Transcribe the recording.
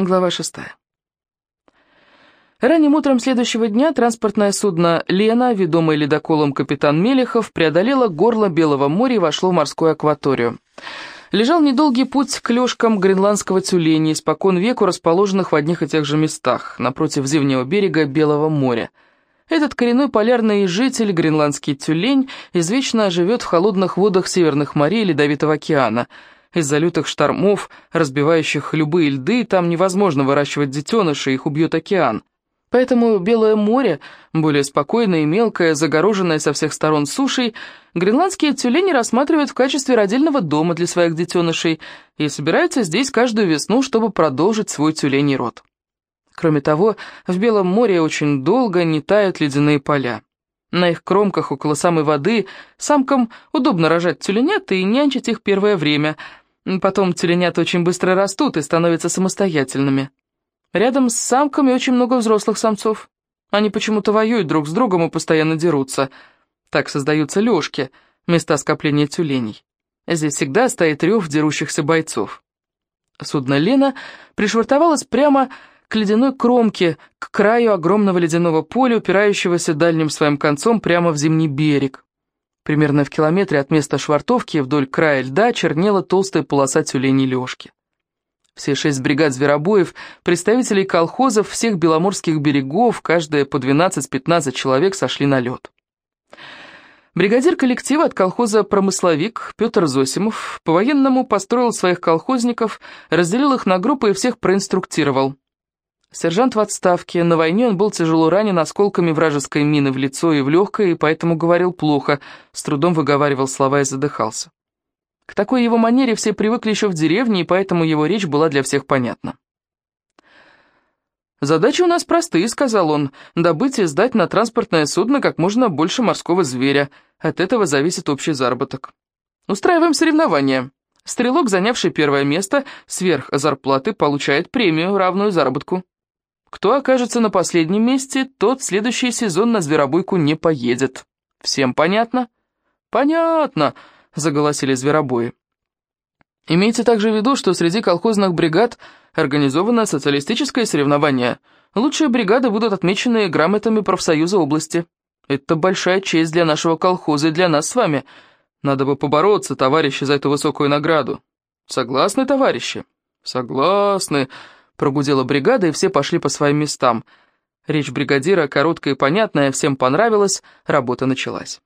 Глава шестая. Ранним утром следующего дня транспортное судно «Лена», ведомое ледоколом капитан Мелехов, преодолело горло Белого моря и вошло в морскую акваторию. Лежал недолгий путь к лёжкам гренландского тюленя, испокон веку расположенных в одних и тех же местах, напротив зимнего берега Белого моря. Этот коренной полярный житель, гренландский тюлень, извечно живет в холодных водах северных морей Ледовитого океана – из-за лютых штормов, разбивающих любые льды, там невозможно выращивать детенышей, их убьет океан. Поэтому Белое море, более спокойное и мелкое, загороженное со всех сторон сушей, гренландские тюлени рассматривают в качестве родильного дома для своих детенышей и собираются здесь каждую весну, чтобы продолжить свой тюленей род. Кроме того, в Белом море очень долго не тают ледяные поля. На их кромках около самой воды самкам удобно рожать тюленят и нянчить их первое время. Потом тюленята очень быстро растут и становятся самостоятельными. Рядом с самками очень много взрослых самцов. Они почему-то воюют друг с другом и постоянно дерутся. Так создаются лёжки, места скопления тюленей. Здесь всегда стоит рев дерущихся бойцов. Судно «Лена» пришвартовалось прямо к ледяной кромке, к краю огромного ледяного поля, упирающегося дальним своим концом прямо в зимний берег. Примерно в километре от места швартовки вдоль края льда чернела толстая полоса тюленей лёжки. Все шесть бригад зверобоев, представителей колхозов всех беломорских берегов, каждая по 12-15 человек сошли на лед. Бригадир коллектива от колхоза «Промысловик» Петр Зосимов по-военному построил своих колхозников, разделил их на группы и всех проинструктировал. Сержант в отставке, на войне он был тяжело ранен осколками вражеской мины в лицо и в легкое, и поэтому говорил плохо, с трудом выговаривал слова и задыхался. К такой его манере все привыкли еще в деревне, и поэтому его речь была для всех понятна. «Задачи у нас простые», — сказал он, — «добыть и сдать на транспортное судно как можно больше морского зверя. От этого зависит общий заработок. Устраиваем соревнования. Стрелок, занявший первое место, сверх зарплаты, получает премию, равную заработку. Кто окажется на последнем месте, тот следующий сезон на зверобойку не поедет. Всем понятно? Понятно, заголосили зверобои. Имейте также в виду, что среди колхозных бригад организовано социалистическое соревнование. Лучшие бригады будут отмечены грамотами профсоюза области. Это большая честь для нашего колхоза и для нас с вами. Надо бы побороться, товарищи, за эту высокую награду. Согласны, товарищи? Согласны, Прогудела бригада, и все пошли по своим местам. Речь бригадира короткая и понятная, всем понравилась, работа началась.